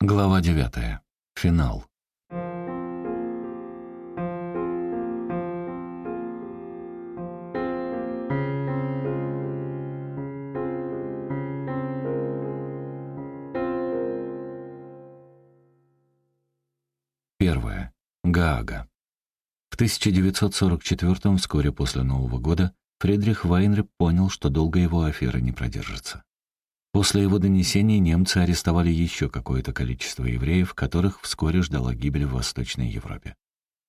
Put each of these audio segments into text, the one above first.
Глава 9. Финал. Первое. Гаага. В 1944 вскоре после Нового года, Фридрих Вайнреп понял, что долго его афера не продержится. После его донесений немцы арестовали еще какое-то количество евреев, которых вскоре ждала гибель в Восточной Европе.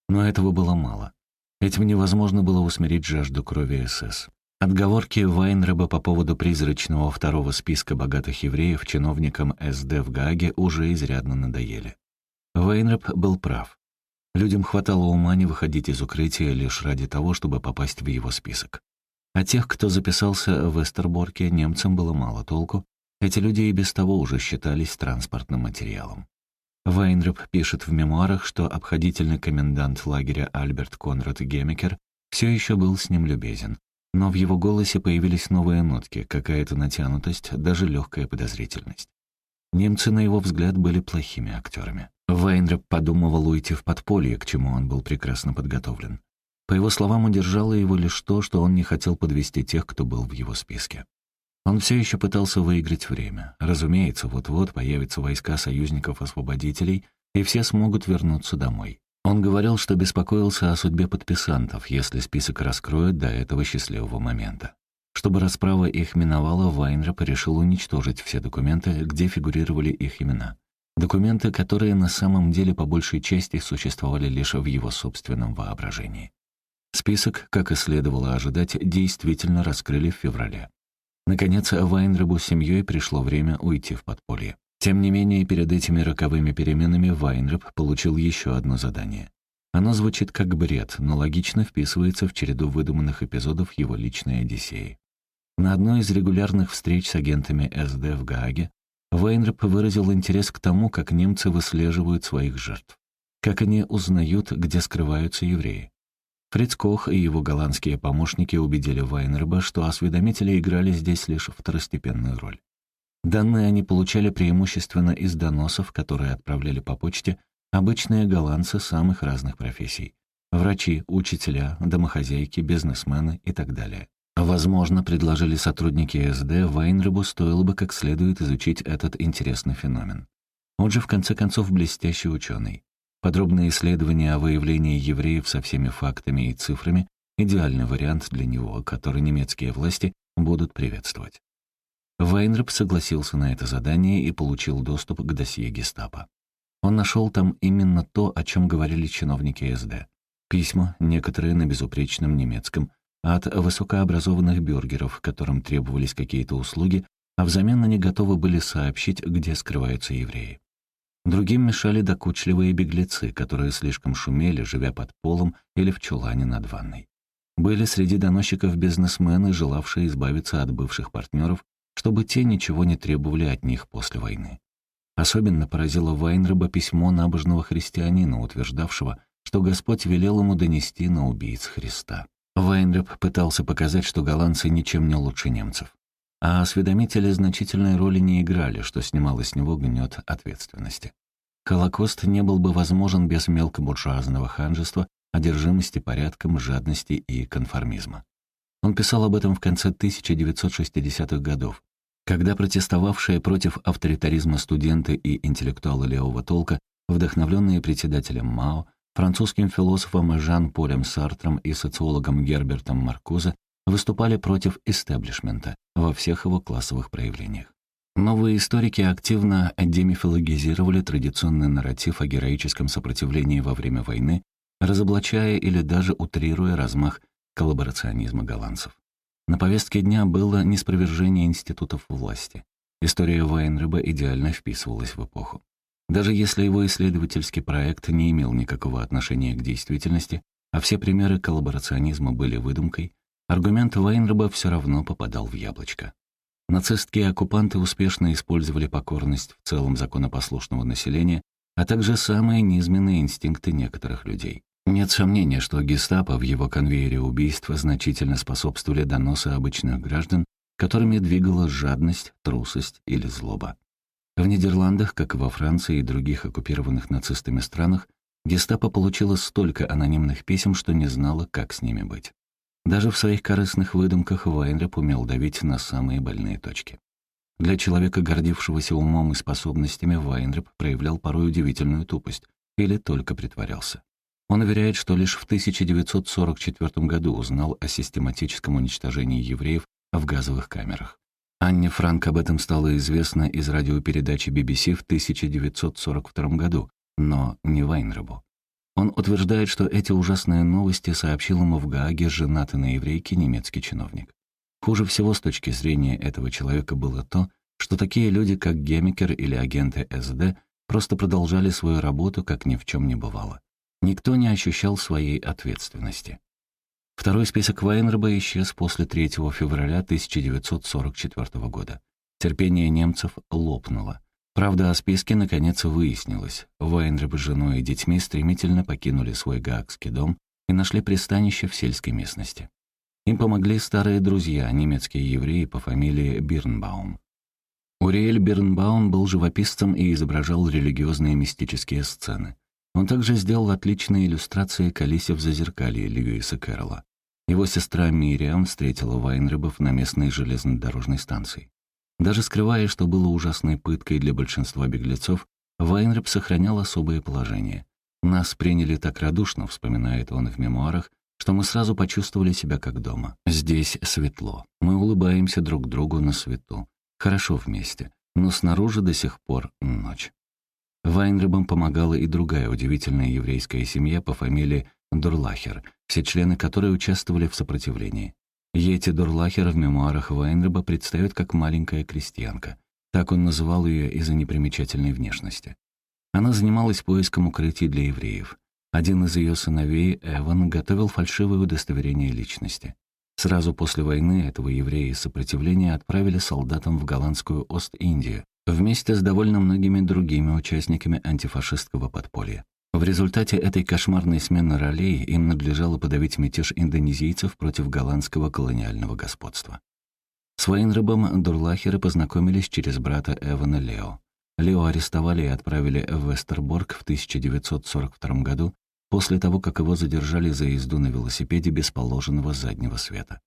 Но этого было мало. Этим невозможно было усмирить жажду крови СС. Отговорки Вайнреба по поводу призрачного второго списка богатых евреев чиновникам СД в Гааге уже изрядно надоели. Вайнреб был прав. Людям хватало ума не выходить из укрытия лишь ради того, чтобы попасть в его список. А тех, кто записался в Эстерборке, немцам было мало толку, эти люди и без того уже считались транспортным материалом. Вайнреп пишет в мемуарах, что обходительный комендант лагеря Альберт Конрад Гемекер все еще был с ним любезен, но в его голосе появились новые нотки, какая-то натянутость, даже легкая подозрительность. Немцы, на его взгляд, были плохими актерами. Вайнреп подумывал уйти в подполье, к чему он был прекрасно подготовлен. По его словам, удержало его лишь то, что он не хотел подвести тех, кто был в его списке. Он все еще пытался выиграть время. Разумеется, вот-вот появятся войска союзников-освободителей, и все смогут вернуться домой. Он говорил, что беспокоился о судьбе подписантов, если список раскроют до этого счастливого момента. Чтобы расправа их миновала, Вайнреп решил уничтожить все документы, где фигурировали их имена. Документы, которые на самом деле по большей части существовали лишь в его собственном воображении. Список, как и следовало ожидать, действительно раскрыли в феврале. Наконец, Вайнребу с семьей пришло время уйти в подполье. Тем не менее, перед этими роковыми переменами Вайнреб получил еще одно задание. Оно звучит как бред, но логично вписывается в череду выдуманных эпизодов его личной Одиссеи. На одной из регулярных встреч с агентами СД в Гааге Вайнреб выразил интерес к тому, как немцы выслеживают своих жертв, как они узнают, где скрываются евреи. Фриц Кох и его голландские помощники убедили Вайнерба, что осведомители играли здесь лишь второстепенную роль. Данные они получали преимущественно из доносов, которые отправляли по почте обычные голландцы самых разных профессий. Врачи, учителя, домохозяйки, бизнесмены и так далее. Возможно, предложили сотрудники СД, Вайнребу стоило бы как следует изучить этот интересный феномен. Он же, в конце концов, блестящий ученый. Подробное исследование о выявлении евреев со всеми фактами и цифрами — идеальный вариант для него, который немецкие власти будут приветствовать. Вайнреп согласился на это задание и получил доступ к досье гестапо. Он нашел там именно то, о чем говорили чиновники СД. Письма, некоторые на безупречном немецком, от высокообразованных бюргеров, которым требовались какие-то услуги, а взамен они готовы были сообщить, где скрываются евреи. Другим мешали докучливые беглецы, которые слишком шумели, живя под полом или в чулане над ванной. Были среди доносчиков бизнесмены, желавшие избавиться от бывших партнеров, чтобы те ничего не требовали от них после войны. Особенно поразило Вайнреба письмо набожного христианина, утверждавшего, что Господь велел ему донести на убийц Христа. Вайнреб пытался показать, что голландцы ничем не лучше немцев. А осведомители значительной роли не играли, что снимало с него гнет ответственности. Холокост не был бы возможен без мелкобуржуазного ханжества, одержимости порядком, жадности и конформизма. Он писал об этом в конце 1960-х годов, когда протестовавшие против авторитаризма студенты и интеллектуалы левого толка, вдохновленные председателем Мао, французским философом Жан-Полем Сартром и социологом Гербертом Маркузе, выступали против истеблишмента во всех его классовых проявлениях. Новые историки активно демифологизировали традиционный нарратив о героическом сопротивлении во время войны, разоблачая или даже утрируя размах коллаборационизма голландцев. На повестке дня было неспровержение институтов власти. История Вайнреба идеально вписывалась в эпоху. Даже если его исследовательский проект не имел никакого отношения к действительности, а все примеры коллаборационизма были выдумкой, Аргумент Вайнреба все равно попадал в яблочко. Нацистские оккупанты успешно использовали покорность в целом законопослушного населения, а также самые низменные инстинкты некоторых людей. Нет сомнения, что гестапо в его конвейере убийств значительно способствовали доносы обычных граждан, которыми двигала жадность, трусость или злоба. В Нидерландах, как и во Франции и других оккупированных нацистами странах, гестапо получило столько анонимных писем, что не знало, как с ними быть. Даже в своих корыстных выдумках Вайнреп умел давить на самые больные точки. Для человека, гордившегося умом и способностями, Вайнреп проявлял порой удивительную тупость или только притворялся. Он уверяет, что лишь в 1944 году узнал о систематическом уничтожении евреев в газовых камерах. Анне Франк об этом стало известно из радиопередачи BBC в 1942 году, но не Вайнребу. Он утверждает, что эти ужасные новости сообщил ему в Гааге женатый на еврейке немецкий чиновник. Хуже всего с точки зрения этого человека было то, что такие люди, как Гемикер или агенты СД, просто продолжали свою работу, как ни в чем не бывало. Никто не ощущал своей ответственности. Второй список Вайнерба исчез после 3 февраля 1944 года. Терпение немцев лопнуло. Правда о списке наконец выяснилось. Вайнреб с женой и детьми стремительно покинули свой гаагский дом и нашли пристанище в сельской местности. Им помогли старые друзья, немецкие евреи по фамилии Бирнбаум. Уриэль Бирнбаум был живописцем и изображал религиозные мистические сцены. Он также сделал отличные иллюстрации к Алисе в зазеркалье Льюиса Кэрролла. Его сестра Мириам встретила Вайнребов на местной железнодорожной станции. Даже скрывая, что было ужасной пыткой для большинства беглецов, Вайнреб сохранял особое положение. «Нас приняли так радушно», — вспоминает он в мемуарах, что мы сразу почувствовали себя как дома. Здесь светло. Мы улыбаемся друг другу на свету. Хорошо вместе. Но снаружи до сих пор ночь. Вайнребам помогала и другая удивительная еврейская семья по фамилии Дурлахер, все члены которой участвовали в сопротивлении. Йети Дурлахер в мемуарах Вайнреба предстает как маленькая крестьянка. Так он называл ее из-за непримечательной внешности. Она занималась поиском укрытий для евреев. Один из ее сыновей, Эван, готовил фальшивое удостоверение личности. Сразу после войны этого еврея из сопротивления отправили солдатам в голландскую Ост-Индию вместе с довольно многими другими участниками антифашистского подполья. В результате этой кошмарной смены ролей им надлежало подавить мятеж индонезийцев против голландского колониального господства. С Вейнребом Дурлахеры познакомились через брата Эвана Лео. Лео арестовали и отправили в Вестерборг в 1942 году после того, как его задержали за езду на велосипеде без положенного заднего света.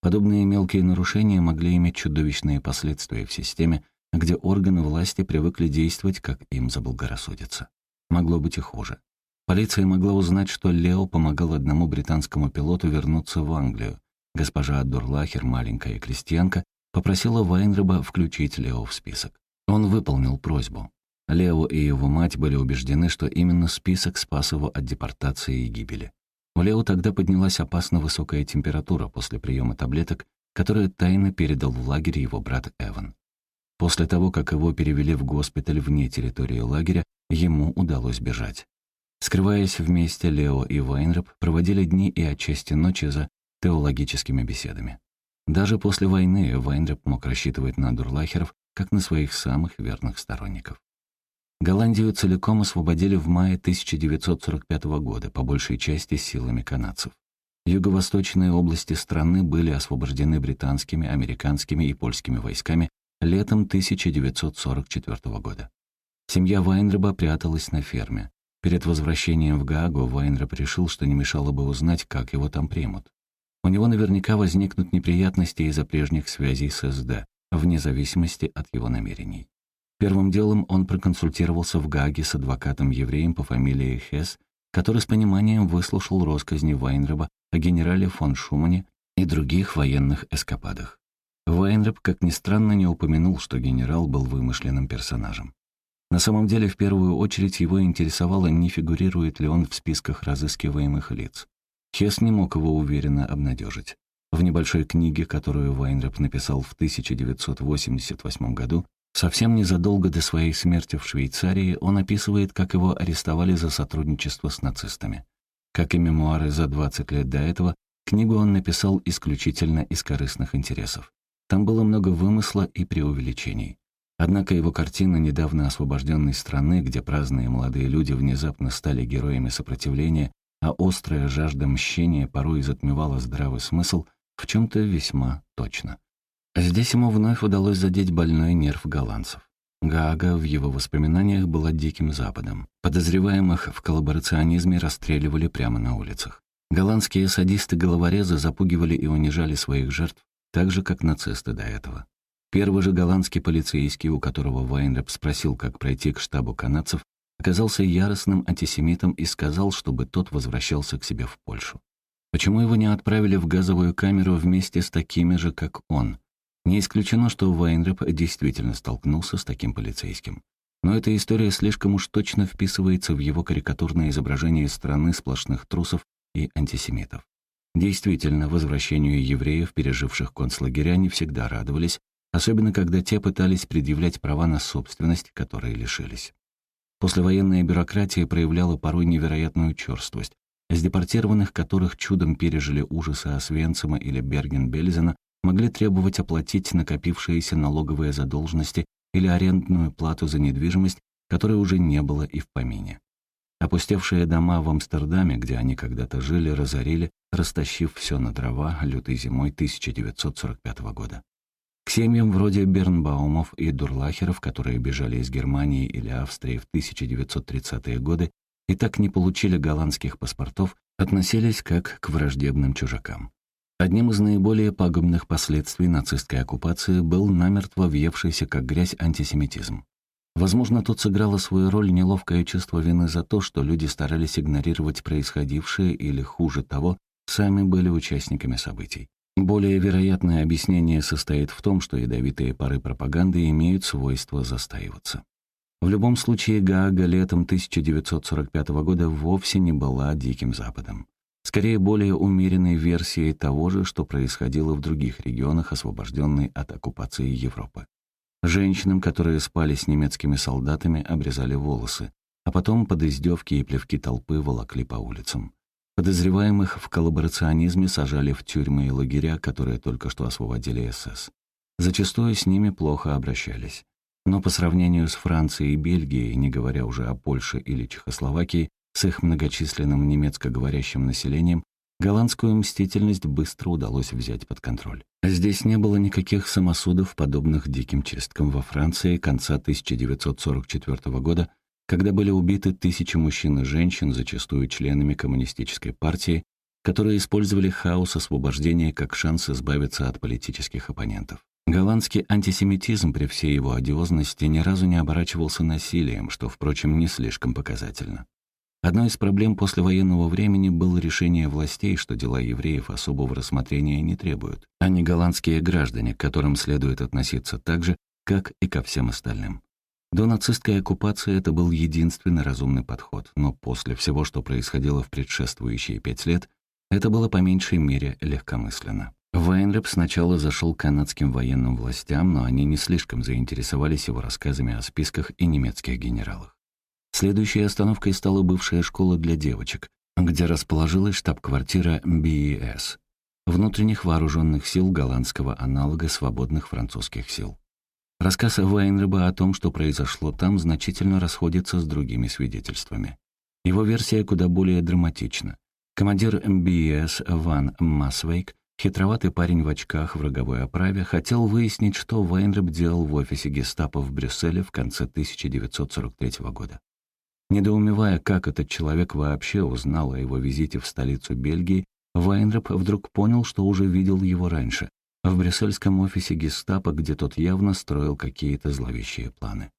Подобные мелкие нарушения могли иметь чудовищные последствия в системе, где органы власти привыкли действовать, как им заблагорассудится. Могло быть и хуже. Полиция могла узнать, что Лео помогал одному британскому пилоту вернуться в Англию. Госпожа Дурлахер, маленькая крестьянка, попросила Вайнреба включить Лео в список. Он выполнил просьбу. Лео и его мать были убеждены, что именно список спас его от депортации и гибели. У Лео тогда поднялась опасно высокая температура после приема таблеток, которые тайно передал в лагерь его брат Эван. После того, как его перевели в госпиталь вне территории лагеря, ему удалось бежать. Скрываясь вместе, Лео и Вайнреп проводили дни и отчасти ночи за теологическими беседами. Даже после войны Вайнреп мог рассчитывать на Дурлахеров как на своих самых верных сторонников. Голландию целиком освободили в мае 1945 года, по большей части силами канадцев. Юго-восточные области страны были освобождены британскими, американскими и польскими войсками летом 1944 года. Семья Вайнреба пряталась на ферме. Перед возвращением в Гаагу Вайнреб решил, что не мешало бы узнать, как его там примут. У него наверняка возникнут неприятности из-за прежних связей с СД, вне зависимости от его намерений. Первым делом он проконсультировался в Гааге с адвокатом-евреем по фамилии Хесс, который с пониманием выслушал россказни Вайнреба о генерале фон Шумане и других военных эскападах. Вайнреб, как ни странно, не упомянул, что генерал был вымышленным персонажем. На самом деле, в первую очередь его интересовало, не фигурирует ли он в списках разыскиваемых лиц. Хес не мог его уверенно обнадежить. В небольшой книге, которую Вайнреп написал в 1988 году, совсем незадолго до своей смерти в Швейцарии, он описывает, как его арестовали за сотрудничество с нацистами. Как и мемуары за 20 лет до этого, книгу он написал исключительно из корыстных интересов. Там было много вымысла и преувеличений. Однако его картина недавно освобожденной страны, где праздные молодые люди внезапно стали героями сопротивления, а острая жажда мщения порой затмевала здравый смысл, в чем-то весьма точно. Здесь ему вновь удалось задеть больной нерв голландцев. Гаага в его воспоминаниях была диким западом. Подозреваемых в коллаборационизме расстреливали прямо на улицах. Голландские садисты-головорезы запугивали и унижали своих жертв, так же, как нацисты до этого. Первый же голландский полицейский, у которого Вайнреп спросил, как пройти к штабу канадцев, оказался яростным антисемитом и сказал, чтобы тот возвращался к себе в Польшу. Почему его не отправили в газовую камеру вместе с такими же, как он? Не исключено, что Вайнреп действительно столкнулся с таким полицейским. Но эта история слишком уж точно вписывается в его карикатурное изображение страны сплошных трусов и антисемитов. Действительно, возвращению евреев, переживших концлагеря, не всегда радовались, особенно когда те пытались предъявлять права на собственность, которые лишились. Послевоенная бюрократия проявляла порой невероятную черствость, из депортированных которых чудом пережили ужасы Освенцима или Берген-Бельзена, могли требовать оплатить накопившиеся налоговые задолженности или арендную плату за недвижимость, которой уже не было и в помине. Опустевшие дома в Амстердаме, где они когда-то жили, разорили, растащив все на дрова лютой зимой 1945 года. К семьям вроде Бернбаумов и Дурлахеров, которые бежали из Германии или Австрии в 1930-е годы и так не получили голландских паспортов, относились как к враждебным чужакам. Одним из наиболее пагубных последствий нацистской оккупации был намертво въевшийся как грязь антисемитизм. Возможно, тут сыграло свою роль неловкое чувство вины за то, что люди старались игнорировать происходившее или, хуже того, сами были участниками событий. Более вероятное объяснение состоит в том, что ядовитые пары пропаганды имеют свойство застаиваться. В любом случае, Гаага летом 1945 года вовсе не была Диким Западом. Скорее, более умеренной версией того же, что происходило в других регионах, освобожденной от оккупации Европы. Женщинам, которые спали с немецкими солдатами, обрезали волосы, а потом под издевки и плевки толпы волокли по улицам. Подозреваемых в коллаборационизме сажали в тюрьмы и лагеря, которые только что освободили СС. Зачастую с ними плохо обращались. Но по сравнению с Францией и Бельгией, не говоря уже о Польше или Чехословакии, с их многочисленным немецкоговорящим населением, голландскую мстительность быстро удалось взять под контроль. Здесь не было никаких самосудов, подобных диким чисткам во Франции конца 1944 года, когда были убиты тысячи мужчин и женщин, зачастую членами коммунистической партии, которые использовали хаос освобождения как шанс избавиться от политических оппонентов. Голландский антисемитизм при всей его одиозности ни разу не оборачивался насилием, что, впрочем, не слишком показательно. Одной из проблем послевоенного времени было решение властей, что дела евреев особого рассмотрения не требуют, а не голландские граждане, к которым следует относиться так же, как и ко всем остальным. До нацистской оккупации это был единственный разумный подход, но после всего, что происходило в предшествующие пять лет, это было по меньшей мере легкомысленно. Вайнреп сначала зашел к канадским военным властям, но они не слишком заинтересовались его рассказами о списках и немецких генералах. Следующей остановкой стала бывшая школа для девочек, где расположилась штаб-квартира BES, внутренних вооруженных сил голландского аналога свободных французских сил. Рассказ Вайнреба о том, что произошло там, значительно расходится с другими свидетельствами. Его версия куда более драматична. Командир МБС Ван Масвейк, хитроватый парень в очках в роговой оправе, хотел выяснить, что Вайнреб делал в офисе гестапо в Брюсселе в конце 1943 года. Недоумевая, как этот человек вообще узнал о его визите в столицу Бельгии, Вайнреб вдруг понял, что уже видел его раньше, в брюссельском офисе гестапо, где тот явно строил какие-то зловещие планы.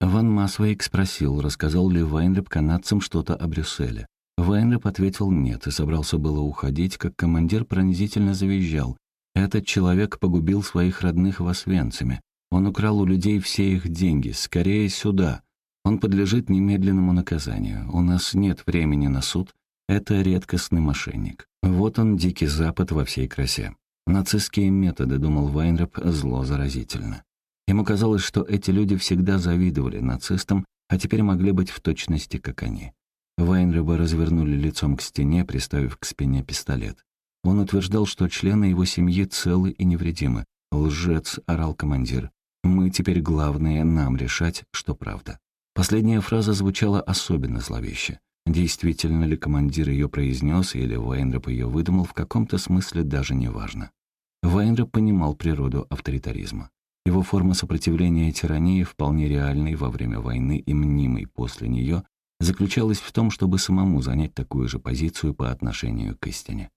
Ван Масвейк спросил, рассказал ли Вайнреп канадцам что-то о Брюсселе. Вайнреп ответил нет и собрался было уходить, как командир пронзительно завизжал. «Этот человек погубил своих родных в Освенциме. Он украл у людей все их деньги. Скорее сюда. Он подлежит немедленному наказанию. У нас нет времени на суд. Это редкостный мошенник. Вот он, Дикий Запад во всей красе. Нацистские методы, думал Вайнреп, зло заразительно. Ему казалось, что эти люди всегда завидовали нацистам, а теперь могли быть в точности, как они. Вайнреба развернули лицом к стене, приставив к спине пистолет. Он утверждал, что члены его семьи целы и невредимы. «Лжец», — орал командир. «Мы теперь главное, нам решать, что правда». Последняя фраза звучала особенно зловеще. Действительно ли командир ее произнес или Вайнреп ее выдумал, в каком-то смысле даже не важно. Вайнреп понимал природу авторитаризма. Его форма сопротивления тирании, вполне реальной во время войны и мнимой после нее, заключалась в том, чтобы самому занять такую же позицию по отношению к истине.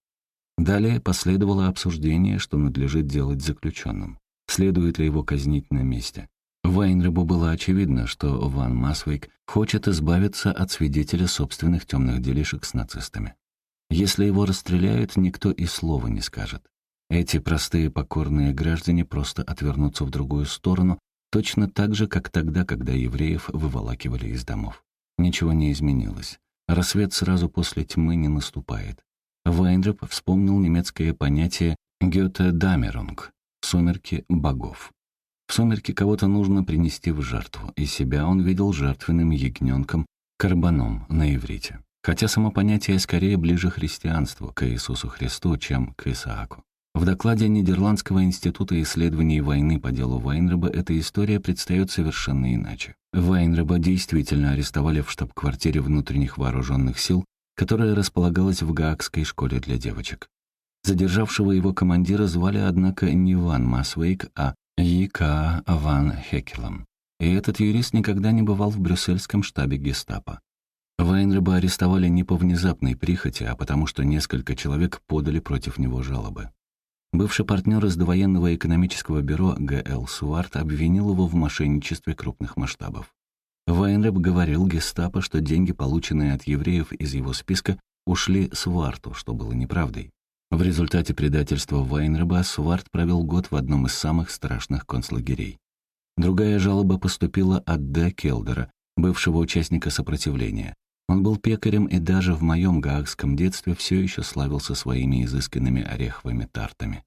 Далее последовало обсуждение, что надлежит делать заключенным. Следует ли его казнить на месте? Вайнребу было очевидно, что Ван Масвейк хочет избавиться от свидетеля собственных темных делишек с нацистами. Если его расстреляют, никто и слова не скажет. Эти простые покорные граждане просто отвернутся в другую сторону, точно так же, как тогда, когда евреев выволакивали из домов. Ничего не изменилось. Рассвет сразу после тьмы не наступает. Вайнреп вспомнил немецкое понятие «гёте дамерунг» — «сумерки богов». В сумерки кого-то нужно принести в жертву, и себя он видел жертвенным ягненком, карбаном на иврите. Хотя само понятие скорее ближе христианству, к Иисусу Христу, чем к Исааку. В докладе Нидерландского института исследований войны по делу Вайнреба эта история предстает совершенно иначе. Вайнреба действительно арестовали в штаб-квартире внутренних вооруженных сил, которая располагалась в Гаагской школе для девочек. Задержавшего его командира звали, однако, не Ван Масвейк, а Й.К. Ван Хекелом. И этот юрист никогда не бывал в брюссельском штабе гестапо. Вайнреба арестовали не по внезапной прихоти, а потому что несколько человек подали против него жалобы. Бывший партнер из довоенного экономического бюро Г.Л. Суарт обвинил его в мошенничестве крупных масштабов. Вайнреб говорил гестапо, что деньги, полученные от евреев из его списка, ушли Сварту, что было неправдой. В результате предательства Вайнреба Сварт провел год в одном из самых страшных концлагерей. Другая жалоба поступила от Д. Келдера, бывшего участника сопротивления. Он был пекарем и даже в моем гаагском детстве все еще славился своими изысканными ореховыми тартами.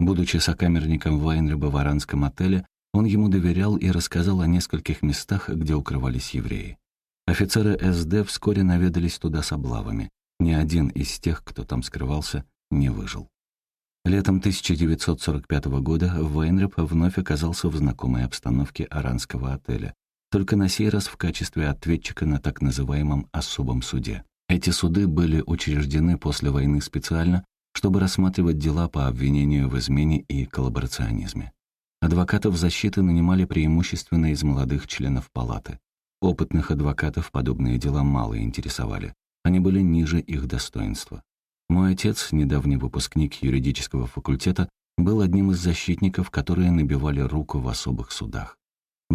Будучи сокамерником в аранском отеле, он ему доверял и рассказал о нескольких местах, где укрывались евреи. Офицеры СД вскоре наведались туда с облавами. Ни один из тех, кто там скрывался, не выжил. Летом 1945 года Вейнреп вновь оказался в знакомой обстановке аранского отеля, только на сей раз в качестве ответчика на так называемом «особом суде». Эти суды были учреждены после войны специально, чтобы рассматривать дела по обвинению в измене и коллаборационизме. Адвокатов защиты нанимали преимущественно из молодых членов палаты. Опытных адвокатов подобные дела мало интересовали. Они были ниже их достоинства. Мой отец, недавний выпускник юридического факультета, был одним из защитников, которые набивали руку в особых судах.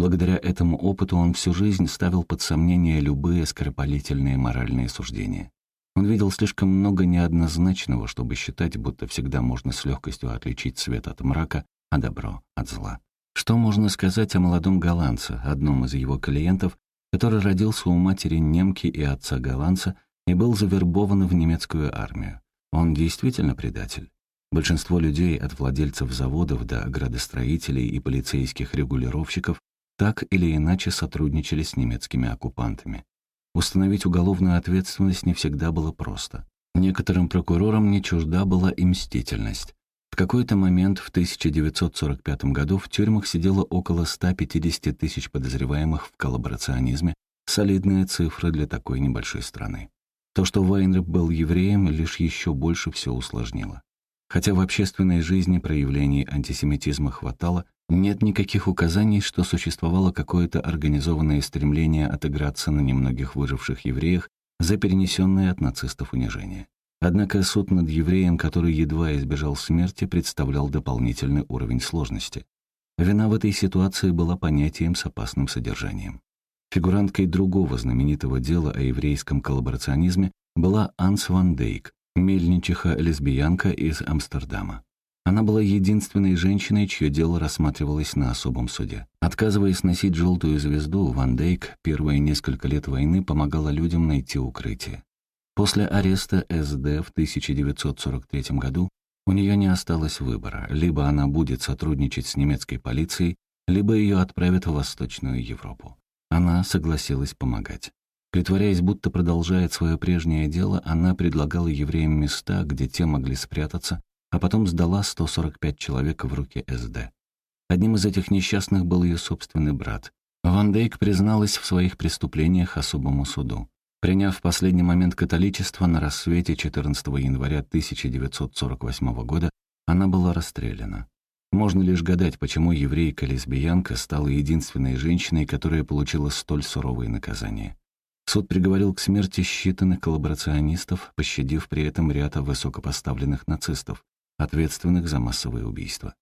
Благодаря этому опыту он всю жизнь ставил под сомнение любые скоропалительные моральные суждения. Он видел слишком много неоднозначного, чтобы считать, будто всегда можно с легкостью отличить свет от мрака, а добро от зла. Что можно сказать о молодом голландце, одном из его клиентов, который родился у матери немки и отца голландца и был завербован в немецкую армию. Он действительно предатель. Большинство людей, от владельцев заводов до градостроителей и полицейских регулировщиков, так или иначе сотрудничали с немецкими оккупантами. Установить уголовную ответственность не всегда было просто. Некоторым прокурорам не чужда была и мстительность. В какой-то момент в 1945 году в тюрьмах сидело около 150 тысяч подозреваемых в коллаборационизме, солидная цифра для такой небольшой страны. То, что Вайнреп был евреем, лишь еще больше все усложнило. Хотя в общественной жизни проявлений антисемитизма хватало, нет никаких указаний, что существовало какое-то организованное стремление отыграться на немногих выживших евреях за перенесенные от нацистов унижения. Однако суд над евреем, который едва избежал смерти, представлял дополнительный уровень сложности. Вина в этой ситуации была понятием с опасным содержанием. Фигуранткой другого знаменитого дела о еврейском коллаборационизме была Анс Ван Дейк, мельничиха-лесбиянка из Амстердама. Она была единственной женщиной, чье дело рассматривалось на особом суде. Отказываясь носить желтую звезду, Ван Дейк первые несколько лет войны помогала людям найти укрытие. После ареста СД в 1943 году у нее не осталось выбора. Либо она будет сотрудничать с немецкой полицией, либо ее отправят в Восточную Европу. Она согласилась помогать. Притворяясь, будто продолжает свое прежнее дело, она предлагала евреям места, где те могли спрятаться, а потом сдала 145 человек в руки СД. Одним из этих несчастных был ее собственный брат. Ван Дейк призналась в своих преступлениях особому суду. Приняв в последний момент католичество на рассвете 14 января 1948 года, она была расстреляна. Можно лишь гадать, почему еврейка-лесбиянка стала единственной женщиной, которая получила столь суровые наказания. Суд приговорил к смерти считанных коллаборационистов, пощадив при этом ряд высокопоставленных нацистов, ответственных за массовые убийства.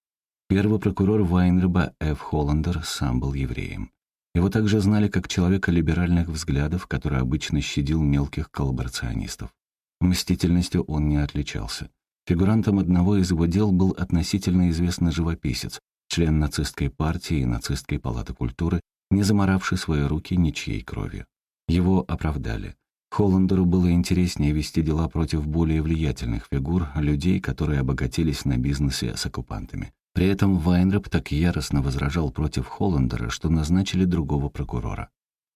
Первый прокурор Вайнреба Ф. Холландер сам был евреем. Его также знали как человека либеральных взглядов, который обычно щадил мелких коллаборационистов. Мстительностью он не отличался. Фигурантом одного из его дел был относительно известный живописец, член нацистской партии и нацистской палаты культуры, не заморавший свои руки ничьей кровью. Его оправдали. Холландеру было интереснее вести дела против более влиятельных фигур, людей, которые обогатились на бизнесе с оккупантами. При этом Вайнреп так яростно возражал против Холландера, что назначили другого прокурора.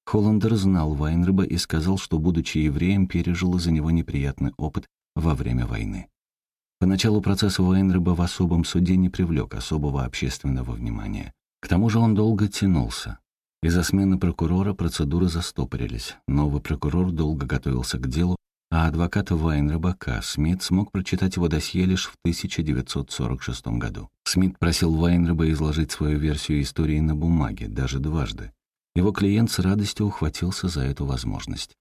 Холландер знал Вайнреба и сказал, что, будучи евреем, пережил из-за него неприятный опыт во время войны. Поначалу процесс Вайнреба в особом суде не привлек особого общественного внимания. К тому же он долго тянулся. Из-за смены прокурора процедуры застопорились. Новый прокурор долго готовился к делу, а адвокат Вайнреба К. Смит смог прочитать его досье лишь в 1946 году. Смит просил Вайнреба изложить свою версию истории на бумаге, даже дважды. Его клиент с радостью ухватился за эту возможность.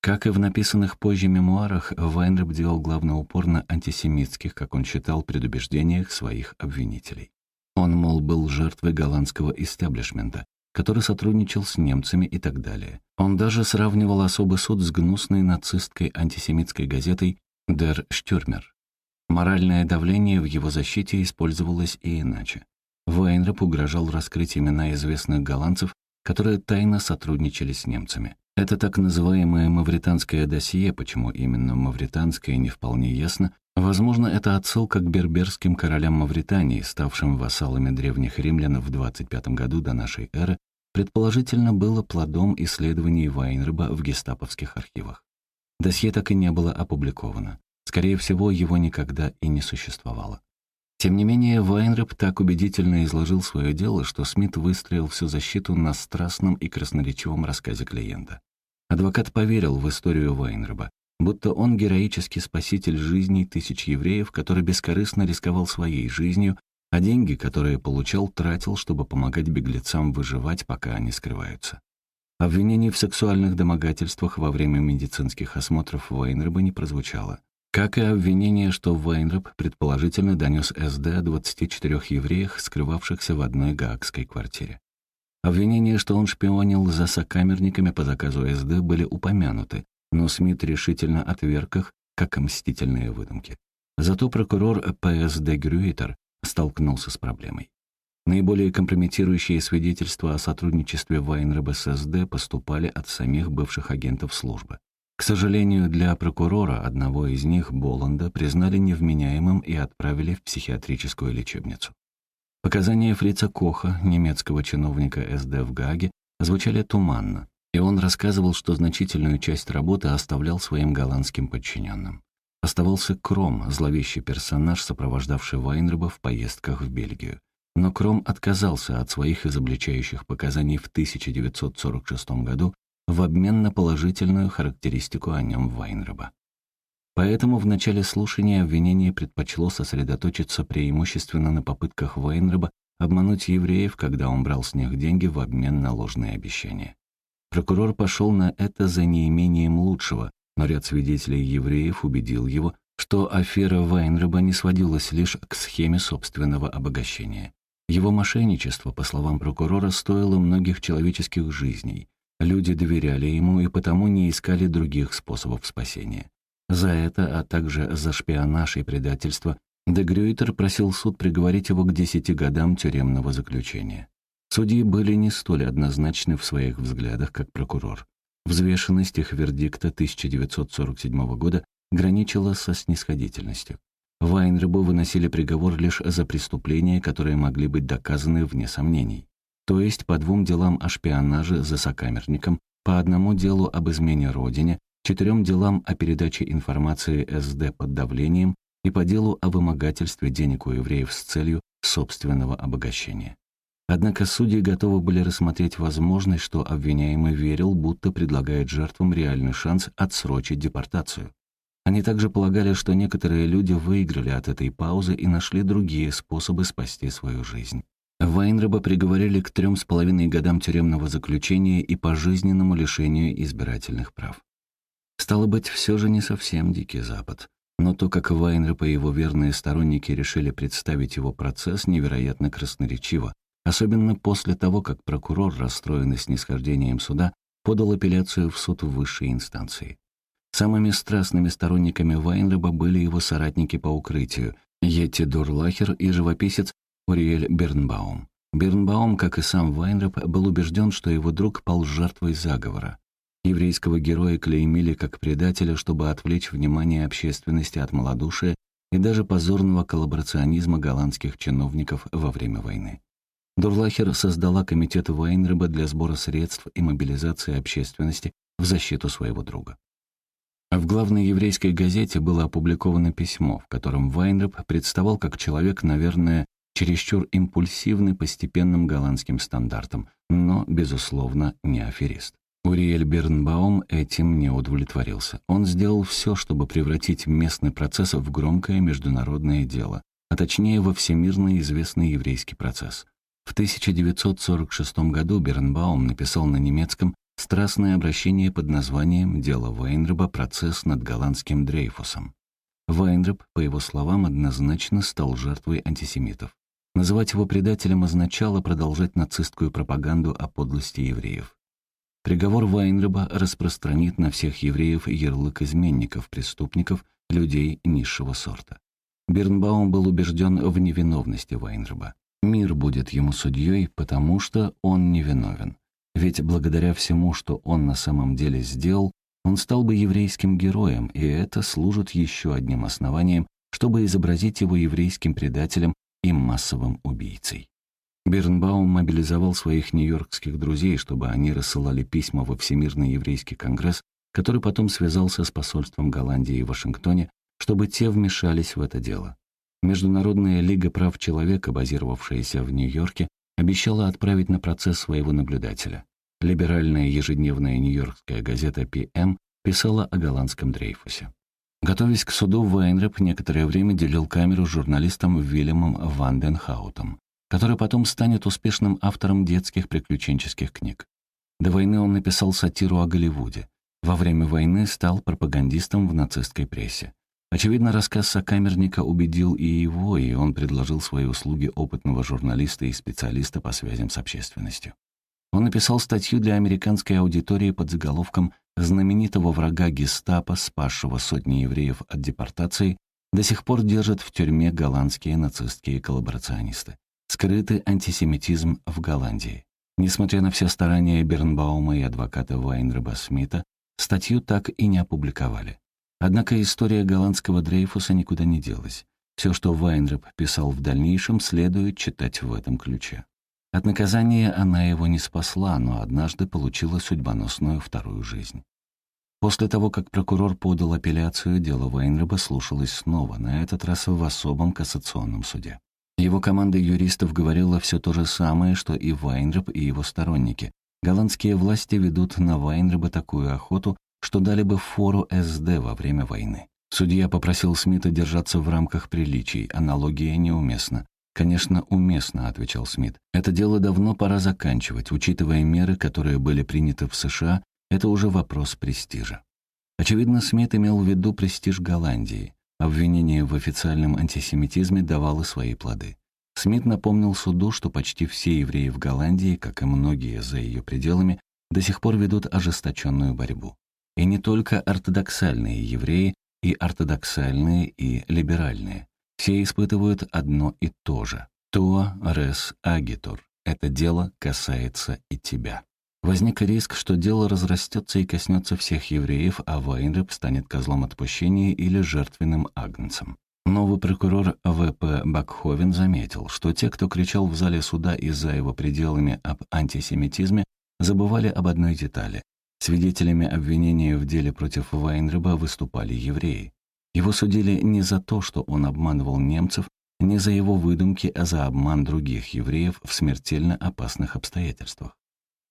Как и в написанных позже мемуарах, Вайнреб делал главный упор на антисемитских, как он считал, предубеждениях своих обвинителей. Он, мол, был жертвой голландского истеблишмента, который сотрудничал с немцами и так далее. Он даже сравнивал особый суд с гнусной нацистской антисемитской газетой «Дер Штюрмер». Моральное давление в его защите использовалось и иначе. Вайнреп угрожал раскрыть имена известных голландцев, которые тайно сотрудничали с немцами. Это так называемое мавританское досье, почему именно мавританское, не вполне ясно. Возможно, это отсылка к берберским королям Мавритании, ставшим вассалами древних римлян в 25 году до нашей эры, предположительно было плодом исследований Вайнреба в гестаповских архивах. Досье так и не было опубликовано. Скорее всего, его никогда и не существовало. Тем не менее, Вайнреб так убедительно изложил свое дело, что Смит выстроил всю защиту на страстном и красноречивом рассказе клиента. Адвокат поверил в историю Вайнреба, будто он героический спаситель жизней тысяч евреев, который бескорыстно рисковал своей жизнью, а деньги, которые получал, тратил, чтобы помогать беглецам выживать, пока они скрываются. Обвинений в сексуальных домогательствах во время медицинских осмотров Вайнреба не прозвучало. Как и обвинение, что Вайнреб предположительно донес СД о 24 евреях, скрывавшихся в одной гаагской квартире. Обвинения, что он шпионил за сокамерниками по заказу СД, были упомянуты, но Смит решительно отверг их, как мстительные выдумки. Зато прокурор ПСД Грюитер столкнулся с проблемой. Наиболее компрометирующие свидетельства о сотрудничестве Вайнреба с СД поступали от самих бывших агентов службы. К сожалению, для прокурора одного из них, Боланда, признали невменяемым и отправили в психиатрическую лечебницу. Показания Фрица Коха, немецкого чиновника СД в Гааге, звучали туманно, и он рассказывал, что значительную часть работы оставлял своим голландским подчиненным. Оставался Кром, зловещий персонаж, сопровождавший Вайнреба в поездках в Бельгию. Но Кром отказался от своих изобличающих показаний в 1946 году в обмен на положительную характеристику о нем Вайнреба. Поэтому в начале слушания обвинение предпочло сосредоточиться преимущественно на попытках Вайнреба обмануть евреев, когда он брал с них деньги в обмен на ложные обещания. Прокурор пошел на это за неимением лучшего, но ряд свидетелей евреев убедил его, что афера Вайнреба не сводилась лишь к схеме собственного обогащения. Его мошенничество, по словам прокурора, стоило многих человеческих жизней. Люди доверяли ему и потому не искали других способов спасения. За это, а также за шпионаж и предательство, де Грюйтер просил суд приговорить его к десяти годам тюремного заключения. Судьи были не столь однозначны в своих взглядах, как прокурор. Взвешенность их вердикта 1947 года граничила со снисходительностью. Вайнребу выносили приговор лишь за преступления, которые могли быть доказаны вне сомнений. То есть по двум делам о шпионаже за сокамерником, по одному делу об измене родине, четырем делам о передаче информации СД под давлением и по делу о вымогательстве денег у евреев с целью собственного обогащения. Однако судьи готовы были рассмотреть возможность, что обвиняемый верил, будто предлагает жертвам реальный шанс отсрочить депортацию. Они также полагали, что некоторые люди выиграли от этой паузы и нашли другие способы спасти свою жизнь. Вайнреба приговорили к трем с половиной годам тюремного заключения и пожизненному лишению избирательных прав. Стало быть, все же не совсем Дикий Запад. Но то, как Вайнреп и его верные сторонники решили представить его процесс, невероятно красноречиво, особенно после того, как прокурор, расстроенный снисхождением суда, подал апелляцию в суд высшей инстанции. Самыми страстными сторонниками Вайнреба были его соратники по укрытию Йетти Дурлахер и живописец Уриэль Бернбаум. Бернбаум, как и сам Вайнреп, был убежден, что его друг пал жертвой заговора. Еврейского героя клеймили как предателя, чтобы отвлечь внимание общественности от малодушия и даже позорного коллаборационизма голландских чиновников во время войны. Дурлахер создала комитет Вайнреба для сбора средств и мобилизации общественности в защиту своего друга. В главной еврейской газете было опубликовано письмо, в котором Вайнреб представал как человек, наверное, чересчур импульсивный постепенным голландским стандартам, но, безусловно, не аферист. Уриэль Бернбаум этим не удовлетворился. Он сделал все, чтобы превратить местный процесс в громкое международное дело, а точнее во всемирно известный еврейский процесс. В 1946 году Бернбаум написал на немецком страстное обращение под названием «Дело Вайнреба. Процесс над голландским Дрейфусом». Вайнреб, по его словам, однозначно стал жертвой антисемитов. Называть его предателем означало продолжать нацистскую пропаганду о подлости евреев. Приговор Вайнреба распространит на всех евреев ярлык изменников, преступников, людей низшего сорта. Бернбаум был убежден в невиновности Вайнреба. Мир будет ему судьей, потому что он невиновен. Ведь благодаря всему, что он на самом деле сделал, он стал бы еврейским героем, и это служит еще одним основанием, чтобы изобразить его еврейским предателем и массовым убийцей. Бирнбаум мобилизовал своих нью-йоркских друзей, чтобы они рассылали письма во Всемирный еврейский конгресс, который потом связался с посольством Голландии в Вашингтоне, чтобы те вмешались в это дело. Международная лига прав человека, базировавшаяся в Нью-Йорке, обещала отправить на процесс своего наблюдателя. Либеральная ежедневная нью-йоркская газета PM писала о голландском Дрейфусе. Готовясь к суду, Вайнреп некоторое время делил камеру с журналистом Вильямом Ванденхаутом, который потом станет успешным автором детских приключенческих книг. До войны он написал сатиру о Голливуде. Во время войны стал пропагандистом в нацистской прессе. Очевидно, рассказ сокамерника убедил и его, и он предложил свои услуги опытного журналиста и специалиста по связям с общественностью. Он написал статью для американской аудитории под заголовком «Знаменитого врага гестапо, спасшего сотни евреев от депортации, до сих пор держат в тюрьме голландские нацистские коллаборационисты. Скрытый антисемитизм в Голландии». Несмотря на все старания Бернбаума и адвоката Вайнреба Смита, статью так и не опубликовали. Однако история голландского Дрейфуса никуда не делась. Все, что Вайнреп писал в дальнейшем, следует читать в этом ключе. От наказания она его не спасла, но однажды получила судьбоносную вторую жизнь. После того, как прокурор подал апелляцию, дело Вайнреба слушалось снова, на этот раз в особом кассационном суде. Его команда юристов говорила все то же самое, что и Вайнреб, и его сторонники. Голландские власти ведут на Вайнреба такую охоту, что дали бы фору СД во время войны. Судья попросил Смита держаться в рамках приличий, аналогия неуместна. «Конечно, уместно», — отвечал Смит. «Это дело давно пора заканчивать, учитывая меры, которые были приняты в США, это уже вопрос престижа». Очевидно, Смит имел в виду престиж Голландии. Обвинение в официальном антисемитизме давало свои плоды. Смит напомнил суду, что почти все евреи в Голландии, как и многие за ее пределами, до сих пор ведут ожесточенную борьбу. И не только ортодоксальные евреи, и ортодоксальные, и либеральные. Все испытывают одно и то же. То рес агитур. Это дело касается и тебя. Возник риск, что дело разрастется и коснется всех евреев, а Вайнреп станет козлом отпущения или жертвенным агнцем. Новый прокурор В.П. Бакховен заметил, что те, кто кричал в зале суда и за его пределами об антисемитизме, забывали об одной детали. Свидетелями обвинения в деле против Вайнреба выступали евреи. Его судили не за то, что он обманывал немцев, не за его выдумки, а за обман других евреев в смертельно опасных обстоятельствах.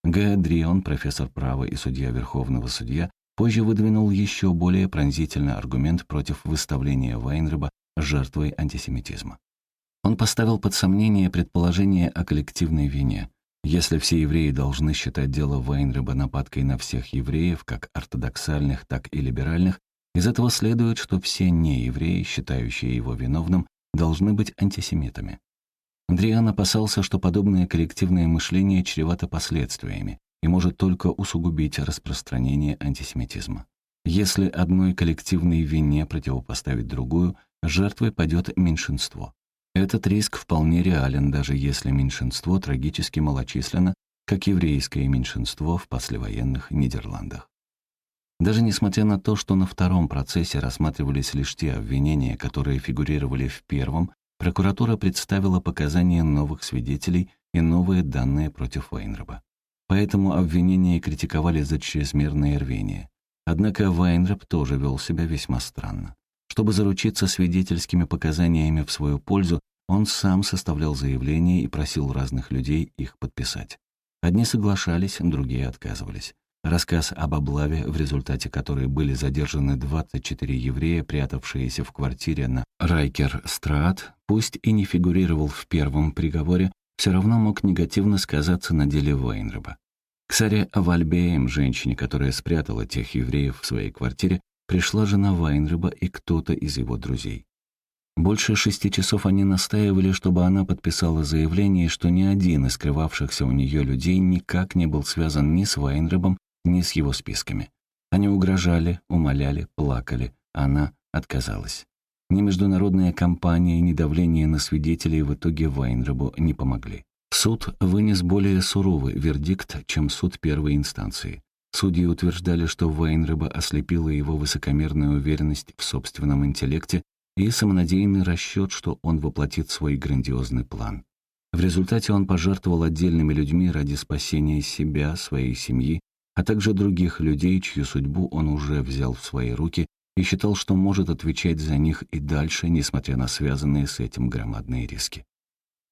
Г. Дрион, профессор права и судья Верховного судья, позже выдвинул еще более пронзительный аргумент против выставления Вайнреба жертвой антисемитизма. Он поставил под сомнение предположение о коллективной вине. Если все евреи должны считать дело Вайнреба нападкой на всех евреев, как ортодоксальных, так и либеральных, из этого следует, что все неевреи, считающие его виновным, должны быть антисемитами. Андриан опасался, что подобное коллективное мышление чревато последствиями и может только усугубить распространение антисемитизма. Если одной коллективной вине противопоставить другую, жертвой падет меньшинство. Этот риск вполне реален, даже если меньшинство трагически малочисленно, как еврейское меньшинство в послевоенных Нидерландах. Даже несмотря на то, что на втором процессе рассматривались лишь те обвинения, которые фигурировали в первом, прокуратура представила показания новых свидетелей и новые данные против Вайнреба. Поэтому обвинения критиковали за чрезмерное рвение. Однако Вайнреб тоже вел себя весьма странно. Чтобы заручиться свидетельскими показаниями в свою пользу, он сам составлял заявления и просил разных людей их подписать. Одни соглашались, другие отказывались. Рассказ об облаве, в результате которой были задержаны 24 еврея, прятавшиеся в квартире на Райкер-Страат, пусть и не фигурировал в первом приговоре, все равно мог негативно сказаться на деле Вейнреба. К Саре Вальбеем, женщине, которая спрятала тех евреев в своей квартире, пришла жена Вайнреба и кто-то из его друзей. Больше шести часов они настаивали, чтобы она подписала заявление, что ни один из скрывавшихся у нее людей никак не был связан ни с Вайнребом, ни с его списками. Они угрожали, умоляли, плакали. Она отказалась. Ни международная кампания, ни давление на свидетелей в итоге Вайнребу не помогли. Суд вынес более суровый вердикт, чем суд первой инстанции. Судьи утверждали, что Вайнреба ослепила его высокомерная уверенность в собственном интеллекте и самонадеянный расчет, что он воплотит свой грандиозный план. В результате он пожертвовал отдельными людьми ради спасения себя, своей семьи, а также других людей, чью судьбу он уже взял в свои руки и считал, что может отвечать за них и дальше, несмотря на связанные с этим громадные риски.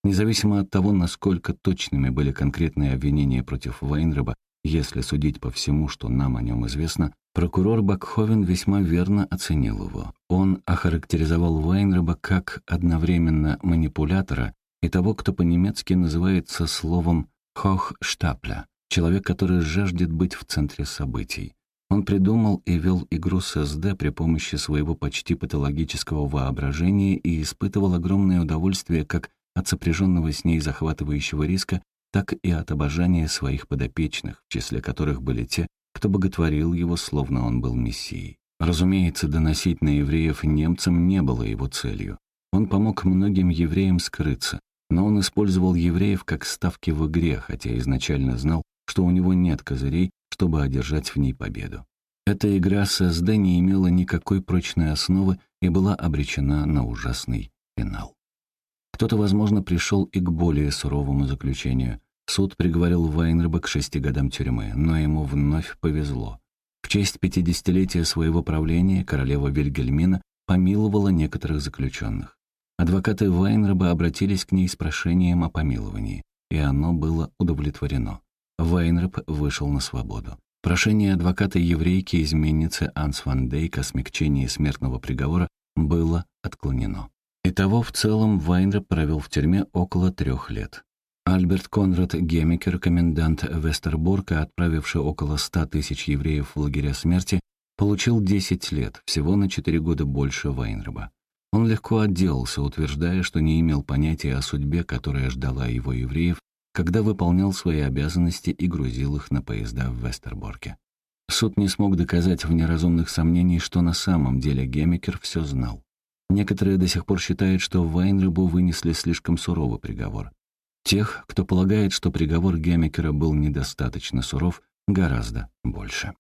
Независимо от того, насколько точными были конкретные обвинения против Вайнреба, если судить по всему, что нам о нем известно, прокурор Бакховен весьма верно оценил его. Он охарактеризовал Вайнреба как одновременно манипулятора и того, кто по-немецки называется словом «хохштапля» — человек, который жаждет быть в центре событий. Он придумал и вел игру с СД при помощи своего почти патологического воображения и испытывал огромное удовольствие как от сопряженного с ней захватывающего риска, так и от обожания своих подопечных, в числе которых были те, кто боготворил его, словно он был мессией. Разумеется, доносить на евреев немцам не было его целью. Он помог многим евреям скрыться, но он использовал евреев как ставки в игре, хотя изначально знал, что у него нет козырей, чтобы одержать в ней победу. Эта игра с СД не имела никакой прочной основы и была обречена на ужасный финал. Кто-то, возможно, пришел и к более суровому заключению. Суд приговорил Вайнреба к шести годам тюрьмы, но ему вновь повезло. В честь пятидесятилетия своего правления королева Вильгельмина помиловала некоторых заключенных. Адвокаты Вайнреба обратились к ней с прошением о помиловании, и оно было удовлетворено. Вайнреб вышел на свободу. Прошение адвоката еврейки-изменницы Анс Ван Дейк о смягчении смертного приговора было отклонено. Итого в целом Вайнреб провел в тюрьме около трех лет. Альберт Конрад Гемикер, комендант Вестербурга, отправивший около ста тысяч евреев в лагеря смерти, получил 10 лет, всего на 4 года больше Вайнреба. Он легко отделался, утверждая, что не имел понятия о судьбе, которая ждала его евреев, когда выполнял свои обязанности и грузил их на поезда в Вестерборке. Суд не смог доказать в неразумных сомнений, что на самом деле Гемикер все знал. Некоторые до сих пор считают, что Вайнребу вынесли слишком суровый приговор. Тех, кто полагает, что приговор Гемекера был недостаточно суров, гораздо больше.